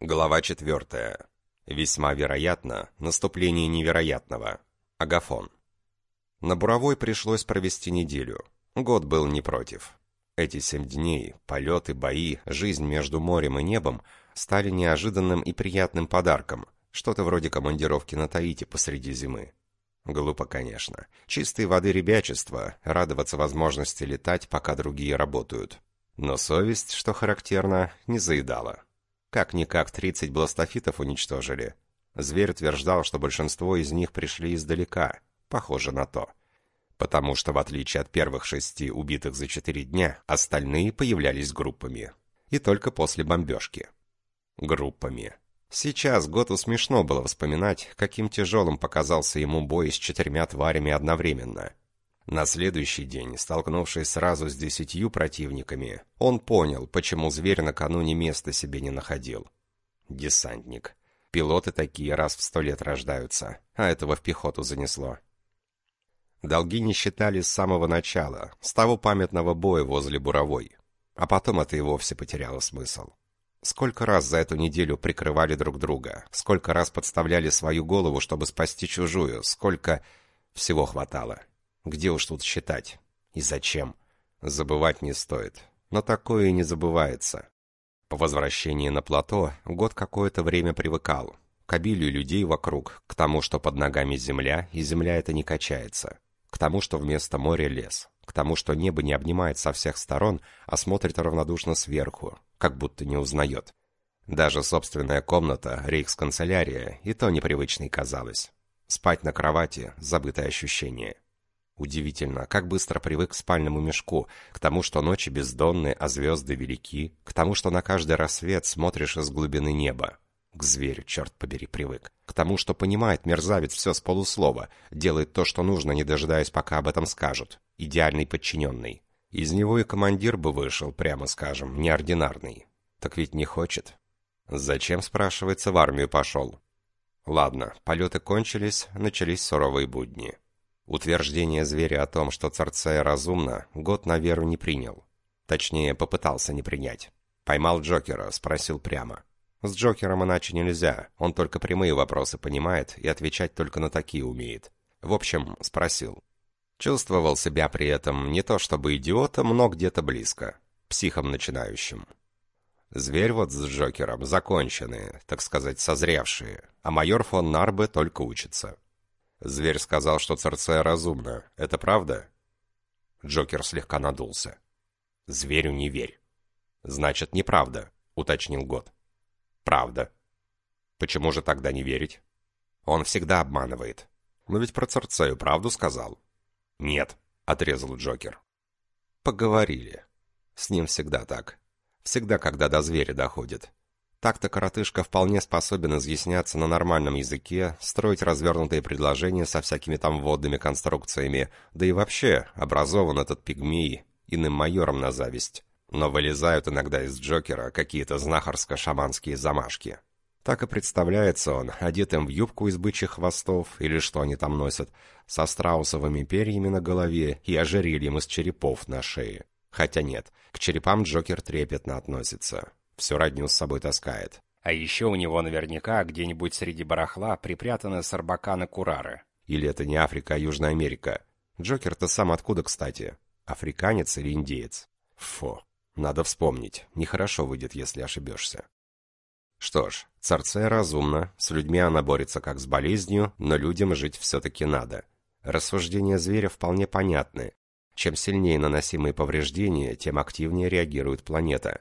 Глава четвертая. Весьма вероятно наступление невероятного. Агафон. На Буровой пришлось провести неделю. Год был не против. Эти семь дней, полеты, бои, жизнь между морем и небом стали неожиданным и приятным подарком, что-то вроде командировки на Таити посреди зимы. Глупо, конечно. Чистой воды ребячество, радоваться возможности летать, пока другие работают. Но совесть, что характерно, не заедала. Как-никак 30 бластофитов уничтожили. Зверь утверждал, что большинство из них пришли издалека. Похоже на то. Потому что, в отличие от первых шести убитых за четыре дня, остальные появлялись группами. И только после бомбежки. Группами. Сейчас Готу смешно было вспоминать, каким тяжелым показался ему бой с четырьмя тварями одновременно. На следующий день, столкнувшись сразу с десятью противниками, он понял, почему зверь накануне места себе не находил. Десантник. Пилоты такие раз в сто лет рождаются, а этого в пехоту занесло. Долги не считали с самого начала, с того памятного боя возле Буровой. А потом это и вовсе потеряло смысл. Сколько раз за эту неделю прикрывали друг друга, сколько раз подставляли свою голову, чтобы спасти чужую, сколько... Всего хватало. Где уж тут считать? И зачем? Забывать не стоит. Но такое и не забывается. По возвращении на плато год какое-то время привыкал. К обилию людей вокруг, к тому, что под ногами земля, и земля это не качается. К тому, что вместо моря лес. К тому, что небо не обнимает со всех сторон, а смотрит равнодушно сверху, как будто не узнает. Даже собственная комната, рейхсканцелярия, и то непривычной казалось. Спать на кровати – забытое ощущение. Удивительно, как быстро привык к спальному мешку, к тому, что ночи бездонны, а звезды велики, к тому, что на каждый рассвет смотришь из глубины неба. К зверю, черт побери, привык. К тому, что понимает мерзавец все с полуслова, делает то, что нужно, не дожидаясь, пока об этом скажут. Идеальный подчиненный. Из него и командир бы вышел, прямо скажем, неординарный. Так ведь не хочет. Зачем, спрашивается, в армию пошел? Ладно, полеты кончились, начались суровые будни. Утверждение зверя о том, что Царцея разумна, год на веру не принял. Точнее, попытался не принять. Поймал Джокера, спросил прямо. С Джокером иначе нельзя, он только прямые вопросы понимает и отвечать только на такие умеет. В общем, спросил. Чувствовал себя при этом не то чтобы идиотом, но где-то близко. Психом начинающим. Зверь вот с Джокером законченные, так сказать, созревшие, а майор фон Нарбе только учится. Зверь сказал, что Церцея разумна. Это правда? Джокер слегка надулся. Зверю не верь. Значит, неправда, уточнил Год. Правда. Почему же тогда не верить? Он всегда обманывает. Но ведь про Церцею правду сказал. Нет, отрезал Джокер. Поговорили. С ним всегда так. Всегда, когда до зверя доходит. Так-то коротышка вполне способен изъясняться на нормальном языке, строить развернутые предложения со всякими там вводными конструкциями, да и вообще образован этот пигмей иным майором на зависть. Но вылезают иногда из Джокера какие-то знахарско-шаманские замашки. Так и представляется он, одетым в юбку из бычьих хвостов, или что они там носят, со страусовыми перьями на голове и ожерельем из черепов на шее. Хотя нет, к черепам Джокер трепетно относится. Всю родню с собой таскает. А еще у него наверняка где-нибудь среди барахла припрятаны сарбаканы Курары. Или это не Африка, а Южная Америка. Джокер-то сам откуда, кстати? Африканец или индеец? Фу, надо вспомнить. Нехорошо выйдет, если ошибешься. Что ж, Царцея разумна, с людьми она борется как с болезнью, но людям жить все-таки надо. Рассуждения зверя вполне понятны. Чем сильнее наносимые повреждения, тем активнее реагирует планета.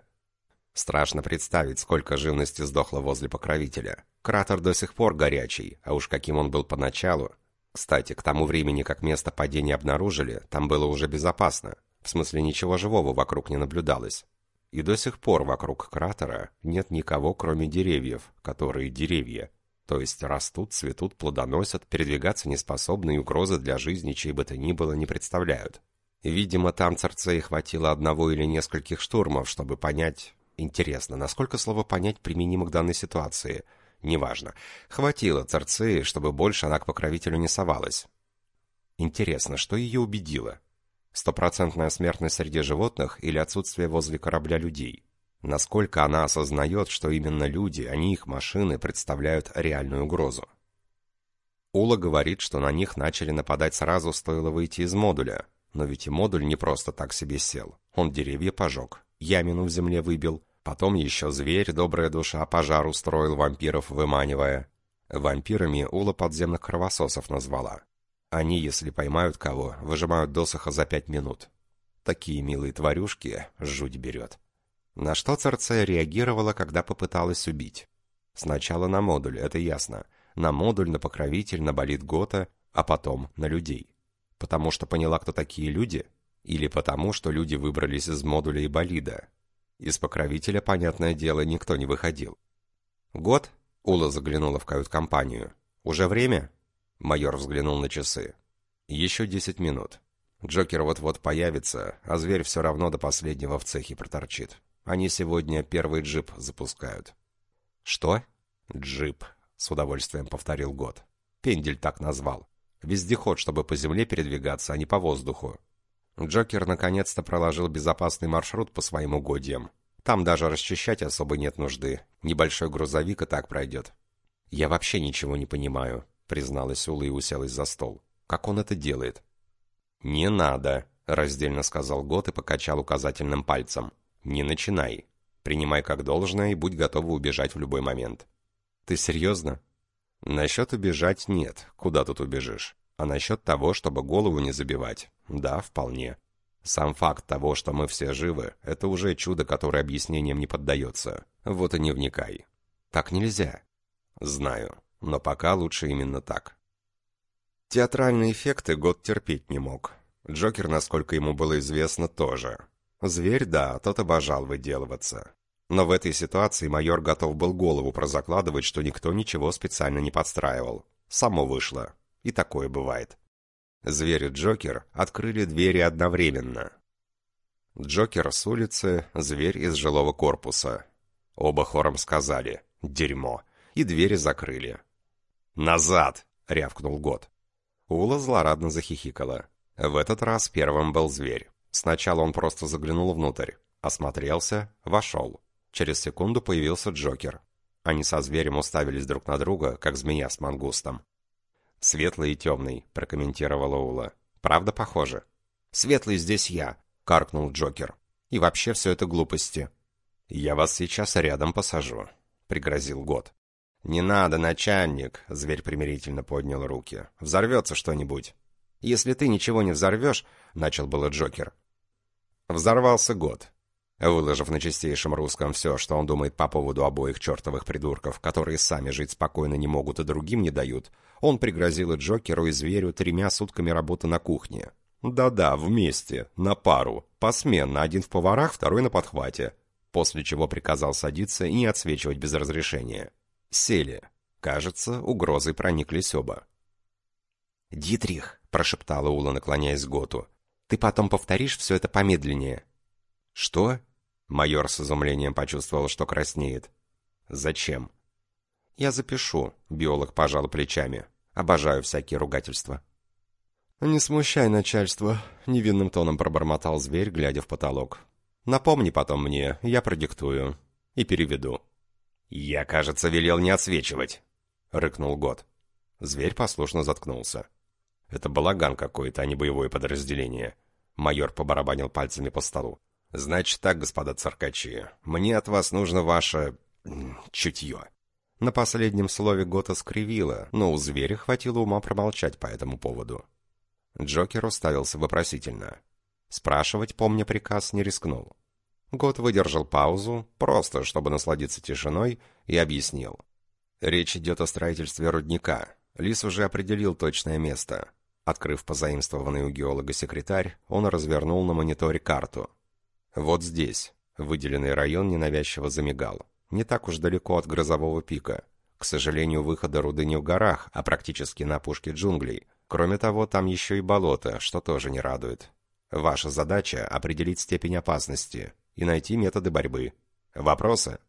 Страшно представить, сколько живности сдохло возле покровителя. Кратер до сих пор горячий, а уж каким он был поначалу. Кстати, к тому времени, как место падения обнаружили, там было уже безопасно. В смысле, ничего живого вокруг не наблюдалось. И до сих пор вокруг кратера нет никого, кроме деревьев, которые деревья. То есть растут, цветут, плодоносят, передвигаться неспособны и угрозы для жизни чьей бы то ни было не представляют. Видимо, там Церцеи хватило одного или нескольких штурмов, чтобы понять, Интересно, насколько слово «понять» применимо к данной ситуации? Неважно. Хватило Церцеи, чтобы больше она к покровителю не совалась. Интересно, что ее убедило? Стопроцентная смертность среди животных или отсутствие возле корабля людей? Насколько она осознает, что именно люди, а не их машины, представляют реальную угрозу. Ула говорит, что на них начали нападать сразу, стоило выйти из модуля. Но ведь и модуль не просто так себе сел. Он деревья пожег, ямину в земле выбил, потом еще зверь, добрая душа, пожар устроил, вампиров выманивая. Вампирами Ула подземных кровососов назвала. Они, если поймают кого, выжимают досуха за пять минут. Такие милые тварюшки, жуть берет. На что Церцея реагировала, когда попыталась убить? Сначала на модуль, это ясно. На модуль, на покровитель, на болит Гота, а потом на людей. Потому что поняла, кто такие люди? Или потому, что люди выбрались из модуля и болида? Из покровителя, понятное дело, никто не выходил. «Год?» — Ула заглянула в кают-компанию. «Уже время?» Майор взглянул на часы. «Еще десять минут. Джокер вот-вот появится, а зверь все равно до последнего в цехе проторчит. Они сегодня первый джип запускают». «Что?» «Джип», — с удовольствием повторил Год. «Пендель так назвал. Вездеход, чтобы по земле передвигаться, а не по воздуху». Джокер наконец-то проложил безопасный маршрут по своим угодьям. Там даже расчищать особо нет нужды. Небольшой грузовик и так пройдет. «Я вообще ничего не понимаю», призналась Ула и уселась за стол. «Как он это делает?» «Не надо», — раздельно сказал Гот и покачал указательным пальцем. «Не начинай. Принимай как должное и будь готова убежать в любой момент». «Ты серьезно?» «Насчет убежать нет. Куда тут убежишь? А насчет того, чтобы голову не забивать? Да, вполне. Сам факт того, что мы все живы, это уже чудо, которое объяснением не поддается. Вот и не вникай». «Так нельзя». «Знаю но пока лучше именно так. Театральные эффекты год терпеть не мог. Джокер, насколько ему было известно, тоже. Зверь, да, тот обожал выделываться. Но в этой ситуации майор готов был голову прозакладывать, что никто ничего специально не подстраивал. Само вышло. И такое бывает. Зверь и Джокер открыли двери одновременно. Джокер с улицы, зверь из жилого корпуса. Оба хором сказали «Дерьмо!» и двери закрыли. «Назад!» — рявкнул Год. Ула злорадно захихикала. В этот раз первым был зверь. Сначала он просто заглянул внутрь, осмотрелся, вошел. Через секунду появился Джокер. Они со зверем уставились друг на друга, как змея с мангустом. «Светлый и темный», — прокомментировала Ула. «Правда похоже?» «Светлый здесь я», — каркнул Джокер. «И вообще все это глупости». «Я вас сейчас рядом посажу», — пригрозил Год. «Не надо, начальник!» — зверь примирительно поднял руки. «Взорвется что-нибудь!» «Если ты ничего не взорвешь...» — начал было Джокер. Взорвался год. Выложив на чистейшем русском все, что он думает по поводу обоих чертовых придурков, которые сами жить спокойно не могут и другим не дают, он пригрозил и Джокеру, и зверю тремя сутками работы на кухне. Да-да, вместе, на пару, посменно, один в поварах, второй на подхвате. После чего приказал садиться и не отсвечивать без разрешения. Сели. Кажется, угрозы прониклись оба. «Дитрих», — прошептала Ула, наклоняясь к Готу, — «ты потом повторишь все это помедленнее». «Что?» — майор с изумлением почувствовал, что краснеет. «Зачем?» «Я запишу», — биолог пожал плечами. «Обожаю всякие ругательства». «Не смущай начальство», — невинным тоном пробормотал зверь, глядя в потолок. «Напомни потом мне, я продиктую и переведу». «Я, кажется, велел не отсвечивать», — рыкнул Год. Зверь послушно заткнулся. «Это балаган какой-то, а не боевое подразделение». Майор побарабанил пальцами по столу. «Значит так, господа циркачи, мне от вас нужно ваше... чутье». На последнем слове Гота скривило, но у зверя хватило ума промолчать по этому поводу. Джокер уставился вопросительно. Спрашивать, помня приказ, не рискнул. Год выдержал паузу, просто чтобы насладиться тишиной, и объяснил. Речь идет о строительстве рудника. Лис уже определил точное место. Открыв позаимствованный у геолога секретарь, он развернул на мониторе карту. Вот здесь. Выделенный район ненавязчиво замигал. Не так уж далеко от грозового пика. К сожалению, выхода руды не в горах, а практически на опушке джунглей. Кроме того, там еще и болото, что тоже не радует. Ваша задача — определить степень опасности и найти методы борьбы. Вопросы?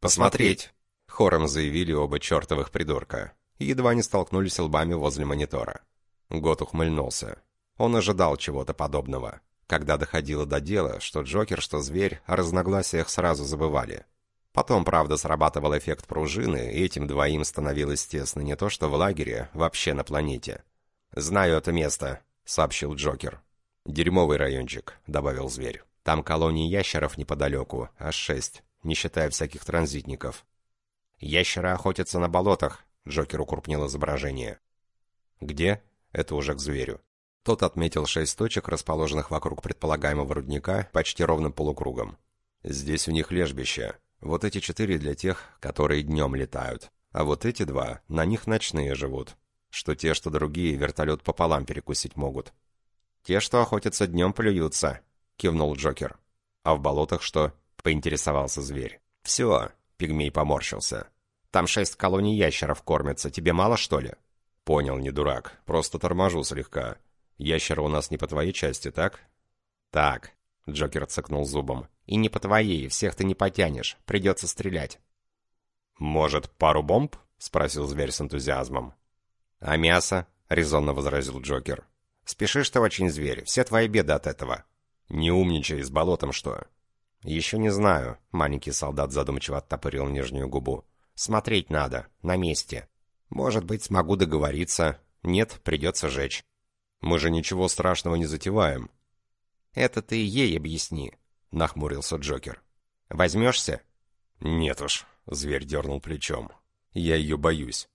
«Посмотреть!» — хором заявили оба чертовых придурка. И едва не столкнулись лбами возле монитора. Гот ухмыльнулся. Он ожидал чего-то подобного. Когда доходило до дела, что Джокер, что зверь, о разногласиях сразу забывали. Потом, правда, срабатывал эффект пружины, и этим двоим становилось тесно не то что в лагере, вообще на планете. «Знаю это место», — сообщил Джокер. «Дерьмовый райончик», — добавил зверь. «Там колонии ящеров неподалеку, аж шесть, не считая всяких транзитников». «Ящеры охотятся на болотах», — Джокер укрупнил изображение. «Где?» — это уже к зверю. Тот отметил шесть точек, расположенных вокруг предполагаемого рудника, почти ровным полукругом. «Здесь у них лежбище. Вот эти четыре для тех, которые днем летают. А вот эти два, на них ночные живут. Что те, что другие, вертолет пополам перекусить могут. «Те, что охотятся днем, плюются», — кивнул Джокер. «А в болотах что?» — поинтересовался зверь. «Все», — пигмей поморщился. «Там шесть колоний ящеров кормятся. Тебе мало, что ли?» «Понял, не дурак. Просто торможу слегка. Ящеры у нас не по твоей части, так?» «Так», — Джокер цыкнул зубом. «И не по твоей, всех ты не потянешь. Придется стрелять». «Может, пару бомб?» — спросил зверь с энтузиазмом. «А мясо?» — резонно возразил Джокер. «Спешишь ты очень, зверь. Все твои беды от этого». «Не умничай, с болотом что?» «Еще не знаю», — маленький солдат задумчиво оттопырил нижнюю губу. «Смотреть надо. На месте. Может быть, смогу договориться. Нет, придется жечь». «Мы же ничего страшного не затеваем». «Это ты ей объясни», — нахмурился Джокер. «Возьмешься?» «Нет уж», — зверь дернул плечом. «Я ее боюсь».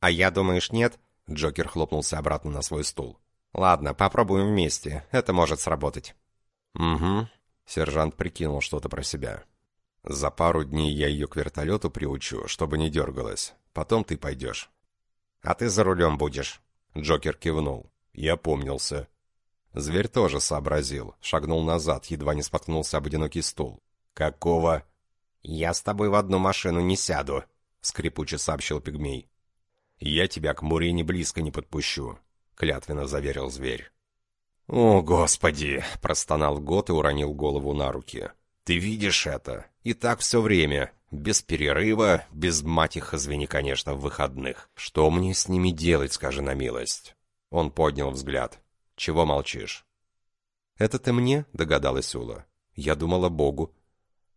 «А я, думаешь, нет?» Джокер хлопнулся обратно на свой стул. «Ладно, попробуем вместе. Это может сработать». «Угу». Сержант прикинул что-то про себя. «За пару дней я ее к вертолету приучу, чтобы не дергалась. Потом ты пойдешь». «А ты за рулем будешь». Джокер кивнул. Я помнился. Зверь тоже сообразил, шагнул назад, едва не споткнулся об одинокий стул. «Какого?» «Я с тобой в одну машину не сяду», — скрипуче сообщил пигмей. «Я тебя к Мурине близко не подпущу», — клятвенно заверил зверь. «О, Господи!» — простонал Гот и уронил голову на руки. «Ты видишь это? И так все время. Без перерыва, без мать их, извини, конечно, в выходных. Что мне с ними делать, скажи на милость?» Он поднял взгляд. «Чего молчишь?» «Это ты мне?» — догадалась Ула. «Я думала Богу».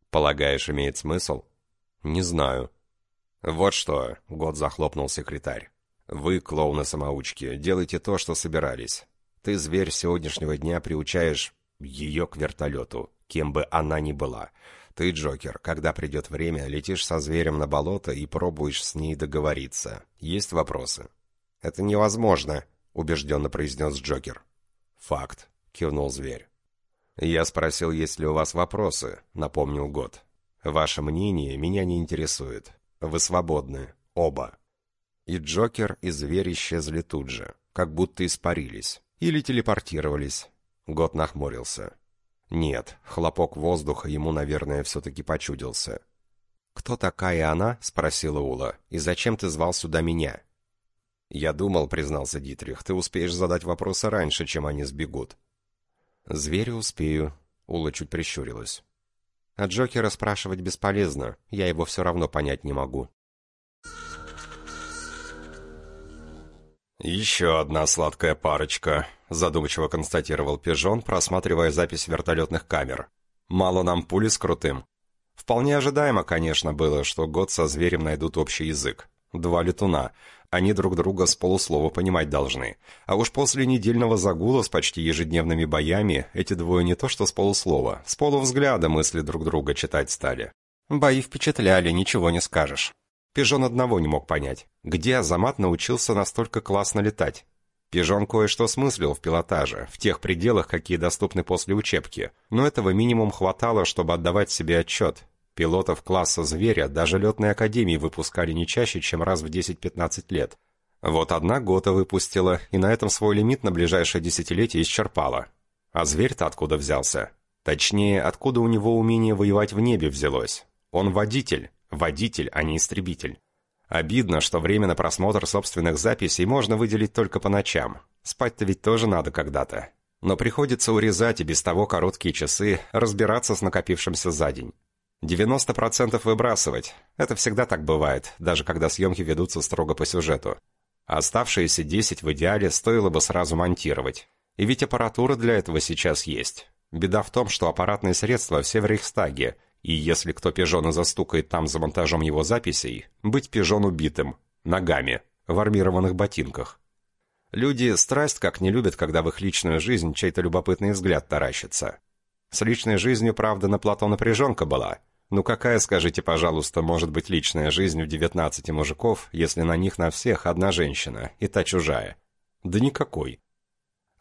«Полагаешь, имеет смысл?» «Не знаю». «Вот что», — год захлопнул секретарь. «Вы, клоуны-самоучки, делайте то, что собирались. Ты, зверь сегодняшнего дня, приучаешь ее к вертолету, кем бы она ни была. Ты, Джокер, когда придет время, летишь со зверем на болото и пробуешь с ней договориться. Есть вопросы?» «Это невозможно», — убежденно произнес Джокер. «Факт», — кивнул зверь. «Я спросил, есть ли у вас вопросы», — напомнил Год. «Ваше мнение меня не интересует. Вы свободны. Оба». И Джокер, и зверь исчезли тут же, как будто испарились. Или телепортировались. Год нахмурился. Нет, хлопок воздуха ему, наверное, все-таки почудился. «Кто такая она?» — спросила Ула. «И зачем ты звал сюда меня?» «Я думал», — признался Дитрих, — «ты успеешь задать вопросы раньше, чем они сбегут». «Зверю успею», — Ула чуть прищурилась. А Джокера спрашивать бесполезно, я его все равно понять не могу. «Еще одна сладкая парочка», — задумчиво констатировал Пижон, просматривая запись вертолетных камер. «Мало нам пули с крутым». Вполне ожидаемо, конечно, было, что год со зверем найдут общий язык. Два летуна. Они друг друга с полуслова понимать должны. А уж после недельного загула с почти ежедневными боями эти двое не то что с полуслова, с полувзгляда мысли друг друга читать стали. Бои впечатляли, ничего не скажешь. Пижон одного не мог понять. Где Азамат научился настолько классно летать? Пижон кое-что смыслил в пилотаже, в тех пределах, какие доступны после учебки, но этого минимум хватало, чтобы отдавать себе отчет. Пилотов класса «Зверя» даже летные академии выпускали не чаще, чем раз в 10-15 лет. Вот одна Гота выпустила, и на этом свой лимит на ближайшее десятилетие исчерпала. А зверь-то откуда взялся? Точнее, откуда у него умение воевать в небе взялось? Он водитель. Водитель, а не истребитель. Обидно, что время на просмотр собственных записей можно выделить только по ночам. Спать-то ведь тоже надо когда-то. Но приходится урезать и без того короткие часы, разбираться с накопившимся за день. 90% выбрасывать. Это всегда так бывает, даже когда съемки ведутся строго по сюжету. А оставшиеся 10 в идеале стоило бы сразу монтировать. И ведь аппаратура для этого сейчас есть. Беда в том, что аппаратные средства все в Рейхстаге, и если кто пижона застукает там за монтажом его записей, быть пижон убитым, ногами, в армированных ботинках. Люди страсть как не любят, когда в их личную жизнь чей-то любопытный взгляд таращится. С личной жизнью, правда, на плато напряженка была. Ну какая, скажите, пожалуйста, может быть личная жизнь у 19 мужиков, если на них на всех одна женщина, и та чужая? Да никакой.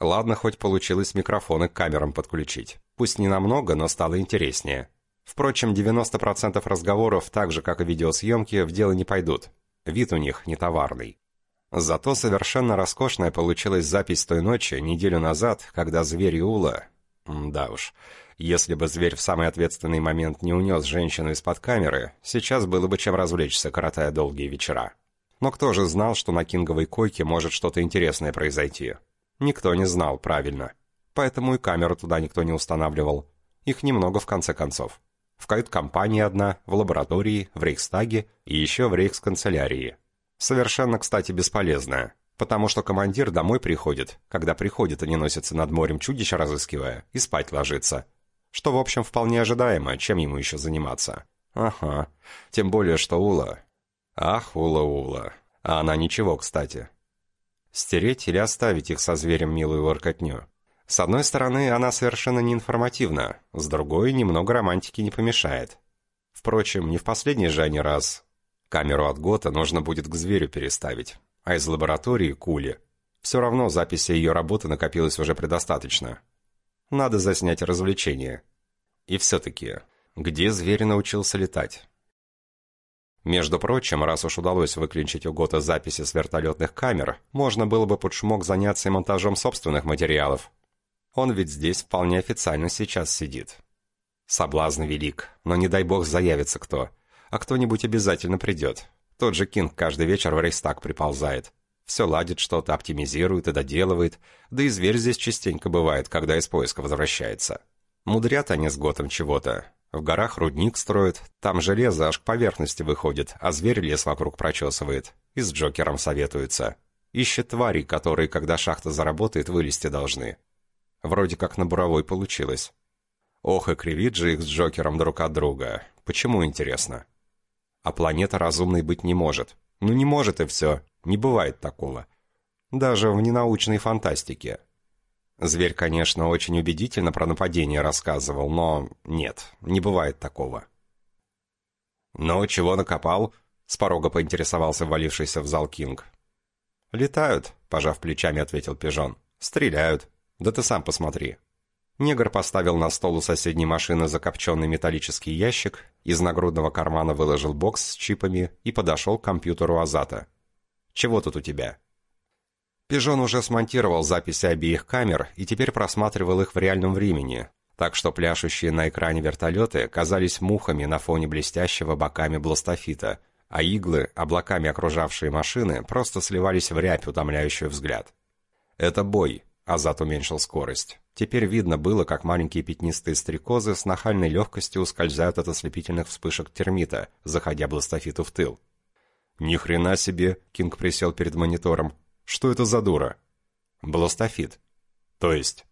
Ладно, хоть получилось микрофоны к камерам подключить. Пусть не намного, но стало интереснее. Впрочем, 90% разговоров, так же как и видеосъемки, в дело не пойдут. Вид у них не товарный. Зато совершенно роскошная получилась запись той ночи, неделю назад, когда зверь Ула... Да уж, если бы зверь в самый ответственный момент не унес женщину из-под камеры, сейчас было бы чем развлечься, коротая долгие вечера. Но кто же знал, что на Кинговой койке может что-то интересное произойти? Никто не знал, правильно. Поэтому и камеру туда никто не устанавливал. Их немного в конце концов. В кают-компании одна, в лаборатории, в Рейхстаге и еще в Рейхсканцелярии. Совершенно, кстати, бесполезная. Потому что командир домой приходит, когда приходит и не носится над морем чудища разыскивая, и спать ложится. Что, в общем, вполне ожидаемо, чем ему еще заниматься. Ага. Тем более, что Ула... Ах, Ула-Ула. А она ничего, кстати. Стереть или оставить их со зверем милую воркотню? С одной стороны, она совершенно неинформативна, с другой, немного романтики не помешает. Впрочем, не в последний же они раз. Камеру от Гота нужно будет к зверю переставить, а из лаборатории — к Уле. Все равно записи ее работы накопилось уже предостаточно. Надо заснять развлечение. И все-таки, где зверь научился летать? Между прочим, раз уж удалось выключить у Гота записи с вертолетных камер, можно было бы под шумок заняться и монтажом собственных материалов. Он ведь здесь вполне официально сейчас сидит. Соблазн велик, но не дай бог заявится кто. А кто-нибудь обязательно придет. Тот же Кинг каждый вечер в Рейстаг приползает. Все ладит что-то, оптимизирует и доделывает. Да и зверь здесь частенько бывает, когда из поиска возвращается. Мудрят они с Готом чего-то. В горах рудник строят, там железо аж к поверхности выходит, а зверь лес вокруг прочесывает. И с Джокером советуется. Ищет твари, которые, когда шахта заработает, вылезти должны. Вроде как на буровой получилось. Ох, и кривит же их с Джокером друг от друга. Почему, интересно? А планета разумной быть не может. Ну не может и все. Не бывает такого. Даже в ненаучной фантастике. Зверь, конечно, очень убедительно про нападение рассказывал, но нет, не бывает такого. «Ну, чего накопал?» — с порога поинтересовался валившийся в зал Кинг. «Летают», — пожав плечами, ответил Пижон. «Стреляют. Да ты сам посмотри». Негр поставил на стол у соседней машины закопченный металлический ящик, из нагрудного кармана выложил бокс с чипами и подошел к компьютеру Азата. «Чего тут у тебя?» Пижон уже смонтировал записи обеих камер и теперь просматривал их в реальном времени, так что пляшущие на экране вертолеты казались мухами на фоне блестящего боками бластофита, а иглы, облаками окружавшие машины, просто сливались в рябь, утомляющую взгляд. «Это бой», — Азат уменьшил скорость. Теперь видно было, как маленькие пятнистые стрекозы с нахальной легкостью ускользают от ослепительных вспышек термита, заходя бластофиту в тыл. «Ни хрена себе!» — Кинг присел перед монитором. Что это за дура? Бластофит. То есть?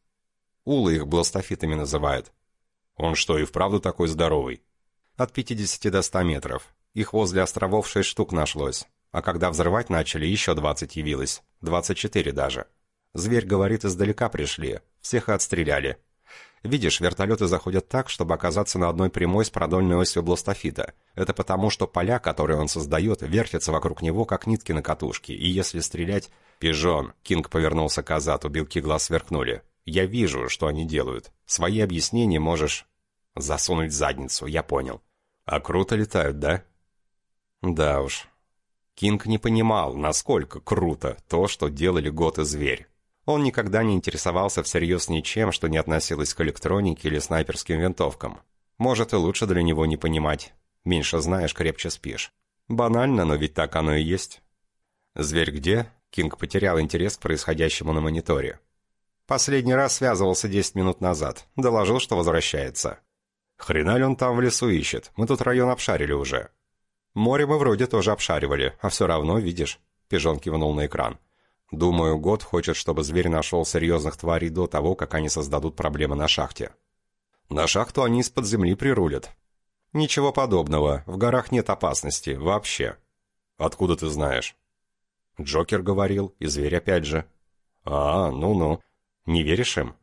Улы их бластофитами называют. Он что, и вправду такой здоровый? От 50 до 100 метров. Их возле островов 6 штук нашлось. А когда взрывать начали, еще 20 явилось. 24 даже. Зверь говорит, издалека пришли. Всех отстреляли. Видишь, вертолеты заходят так, чтобы оказаться на одной прямой с продольной осью бластофита. Это потому, что поля, которые он создает, вертятся вокруг него, как нитки на катушке, и если стрелять... «Пижон!» — Кинг повернулся к Азату, белки глаз сверкнули. «Я вижу, что они делают. Свои объяснения можешь...» «Засунуть задницу, я понял». «А круто летают, да?» «Да уж». Кинг не понимал, насколько круто то, что делали Гот и Зверь. Он никогда не интересовался всерьез ничем, что не относилось к электронике или снайперским винтовкам. Может, и лучше для него не понимать. Меньше знаешь, крепче спишь. Банально, но ведь так оно и есть. «Зверь где?» Кинг потерял интерес к происходящему на мониторе. Последний раз связывался 10 минут назад. Доложил, что возвращается. Хрена ли он там в лесу ищет? Мы тут район обшарили уже. Море мы вроде тоже обшаривали, а все равно, видишь. Пижон кивнул на экран. Думаю, год хочет, чтобы зверь нашел серьезных тварей до того, как они создадут проблемы на шахте. На шахту они из-под земли прирулят. Ничего подобного, в горах нет опасности, вообще. Откуда ты знаешь? Джокер говорил, и зверь опять же. А, ну-ну. Не веришь им?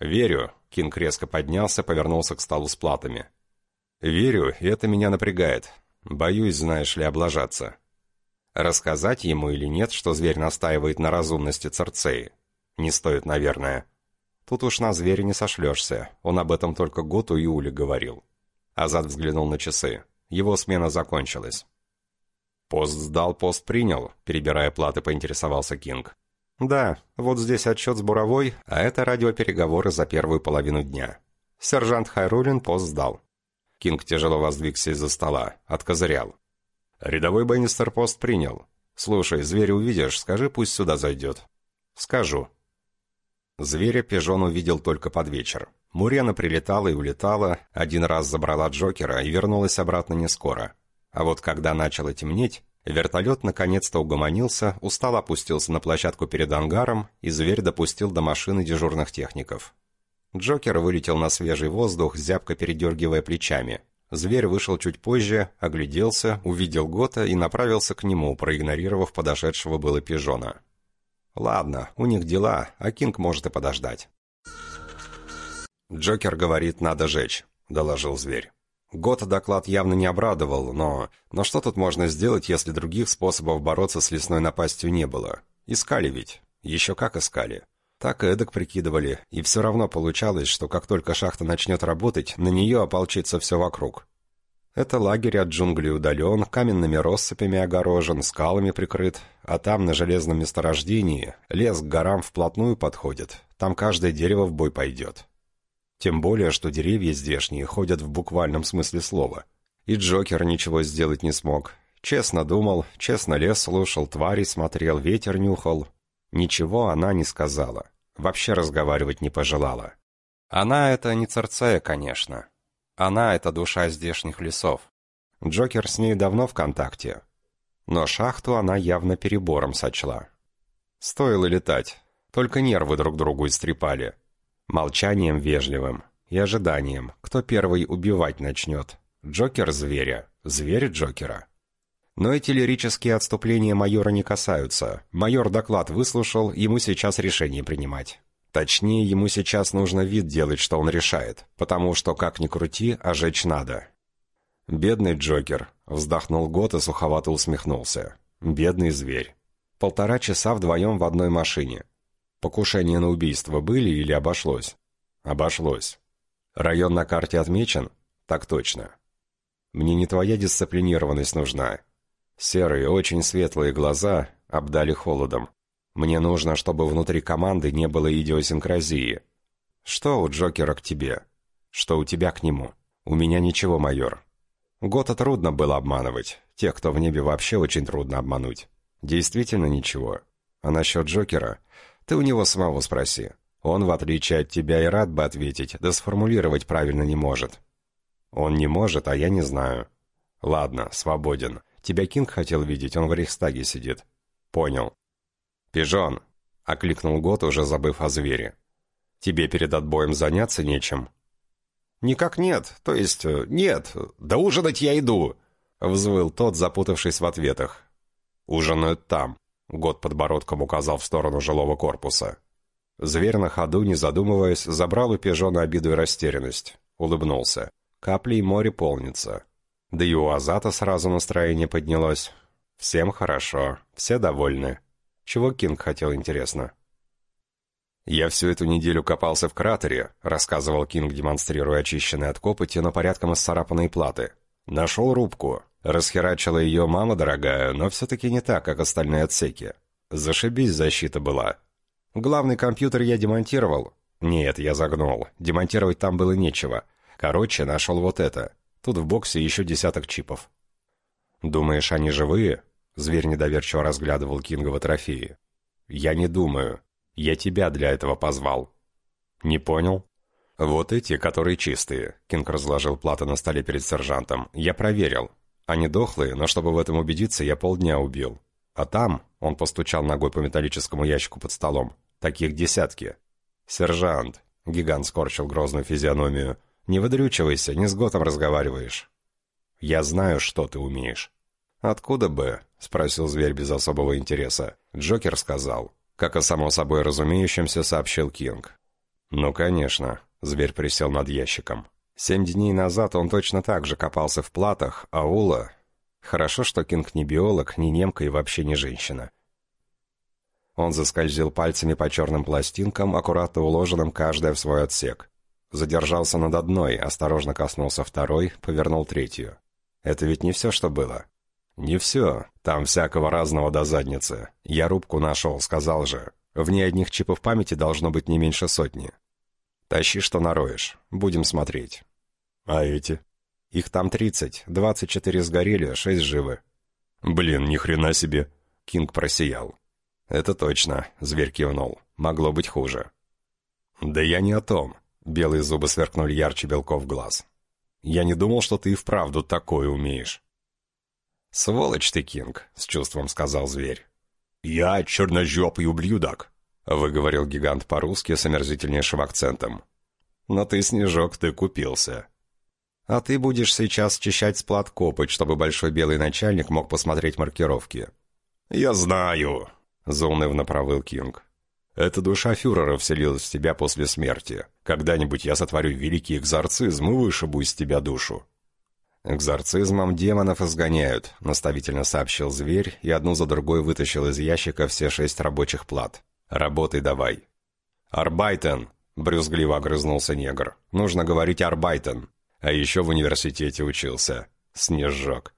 Верю. Кинг резко поднялся, повернулся к столу с платами. Верю, и это меня напрягает. Боюсь, знаешь ли, облажаться. Рассказать ему или нет, что зверь настаивает на разумности Церцеи? Не стоит, наверное. Тут уж на зверя не сошлешься. Он об этом только Готу и Уле говорил. Азат взглянул на часы. Его смена закончилась. «Пост сдал, пост принял», — перебирая платы, поинтересовался Кинг. «Да, вот здесь отчет с буровой, а это радиопереговоры за первую половину дня. Сержант Хайрулин пост сдал». Кинг тяжело воздвигся из-за стола, откозырял. «Рядовой Беннистер пост принял. Слушай, зверя увидишь, скажи, пусть сюда зайдет». «Скажу», Зверя Пижон увидел только под вечер. Мурена прилетала и улетала, один раз забрала Джокера и вернулась обратно не скоро. А вот когда начало темнеть, вертолет наконец-то угомонился, устало опустился на площадку перед ангаром, и зверь допустил до машины дежурных техников. Джокер вылетел на свежий воздух, зябко передергивая плечами. Зверь вышел чуть позже, огляделся, увидел Гота и направился к нему, проигнорировав подошедшего было пижона. Ладно, у них дела, а Кинг может и подождать. «Джокер говорит, надо жечь», — доложил зверь. Год доклад явно не обрадовал, но... Но что тут можно сделать, если других способов бороться с лесной напастью не было? Искали ведь. Еще как искали. Так и эдак прикидывали, и все равно получалось, что как только шахта начнет работать, на нее ополчится все вокруг. Это лагерь от джунглей удален, каменными россыпями огорожен, скалами прикрыт, а там, на железном месторождении, лес к горам вплотную подходит, там каждое дерево в бой пойдет. Тем более, что деревья здешние ходят в буквальном смысле слова. И Джокер ничего сделать не смог. Честно думал, честно лес слушал, твари смотрел, ветер нюхал. Ничего она не сказала. Вообще разговаривать не пожелала. Она это не Церцея, конечно. Она — это душа здешних лесов. Джокер с ней давно в контакте. Но шахту она явно перебором сочла. Стоило летать, только нервы друг другу истрепали. Молчанием вежливым и ожиданием, кто первый убивать начнет. Джокер зверя, зверь Джокера. Но эти лирические отступления майора не касаются. Майор доклад выслушал, ему сейчас решение принимать. Точнее, ему сейчас нужно вид делать, что он решает, потому что, как ни крути, а жечь надо. «Бедный Джокер», — вздохнул Гот и суховато усмехнулся. «Бедный зверь. Полтора часа вдвоем в одной машине. Покушения на убийство были или обошлось?» «Обошлось. Район на карте отмечен?» «Так точно. Мне не твоя дисциплинированность нужна. Серые, очень светлые глаза обдали холодом. Мне нужно, чтобы внутри команды не было идиосинкразии. Что у Джокера к тебе? Что у тебя к нему? У меня ничего, майор. Гота трудно было обманывать. Тех, кто в небе вообще очень трудно обмануть. Действительно ничего. А насчет Джокера? Ты у него самого спроси. Он, в отличие от тебя, и рад бы ответить, да сформулировать правильно не может. Он не может, а я не знаю. Ладно, свободен. Тебя Кинг хотел видеть, он в Рейхстаге сидит. Понял. «Пижон!» — окликнул Гот, уже забыв о звере. «Тебе перед отбоем заняться нечем?» «Никак нет, то есть э, нет, да ужинать я иду!» — взвыл тот, запутавшись в ответах. «Ужинают там», — Гот подбородком указал в сторону жилого корпуса. Зверь на ходу, не задумываясь, забрал у пижона обиду и растерянность. Улыбнулся. Капли и море полнится. Да и у Азата сразу настроение поднялось. Всем хорошо, все довольны. Чего Кинг хотел, интересно? «Я всю эту неделю копался в кратере», — рассказывал Кинг, демонстрируя очищенные от копоти, но порядком исцарапанные платы. «Нашел рубку. Расхерачила ее мама дорогая, но все-таки не так, как остальные отсеки. Зашибись, защита была. Главный компьютер я демонтировал. Нет, я загнул. Демонтировать там было нечего. Короче, нашел вот это. Тут в боксе еще десяток чипов». «Думаешь, они живые?» Зверь недоверчиво разглядывал Кингова трофеи. «Я не думаю. Я тебя для этого позвал». «Не понял?» «Вот эти, которые чистые», — Кинг разложил платы на столе перед сержантом. «Я проверил. Они дохлые, но чтобы в этом убедиться, я полдня убил. А там...» — он постучал ногой по металлическому ящику под столом. «Таких десятки». «Сержант», — гигант скорчил грозную физиономию, «Не выдрючивайся, не с Готом разговариваешь». «Я знаю, что ты умеешь». «Откуда бы?» — спросил зверь без особого интереса. Джокер сказал. Как о само собой разумеющемся сообщил Кинг. «Ну, конечно». Зверь присел над ящиком. Семь дней назад он точно так же копался в платах, а Ула... Хорошо, что Кинг не биолог, не немка и вообще не женщина. Он заскользил пальцами по черным пластинкам, аккуратно уложенным каждая в свой отсек. Задержался над одной, осторожно коснулся второй, повернул третью. Это ведь не все, что было. Не все. Там всякого разного до задницы. Я рубку нашел, сказал же. В ней одних чипов памяти должно быть не меньше сотни. Тащи, что нароешь. Будем смотреть. А эти? Их там тридцать. Двадцать четыре сгорели, шесть живы. Блин, ни хрена себе. Кинг просиял. «Это точно», — зверь кивнул. «Могло быть хуже». «Да я не о том». Белые зубы сверкнули ярче белков глаз. «Я не думал, что ты и вправду такое умеешь». «Сволочь ты, Кинг», — с чувством сказал зверь. «Я черножопый ублюдок», — выговорил гигант по-русски с омерзительнейшим акцентом. «Но ты, Снежок, ты купился». «А ты будешь сейчас чищать сплат копоть, чтобы большой белый начальник мог посмотреть маркировки». «Я знаю», — заунывно провыл Кинг. «Эта душа фюрера вселилась в тебя после смерти. Когда-нибудь я сотворю великий экзорцизм и вышибу из тебя душу». «Экзорцизмом демонов изгоняют», — наставительно сообщил зверь и одну за другой вытащил из ящика все шесть рабочих плат. «Работай давай». «Арбайтен!» — брюзгливо огрызнулся негр. «Нужно говорить «Арбайтен». А еще в университете учился. Снежок.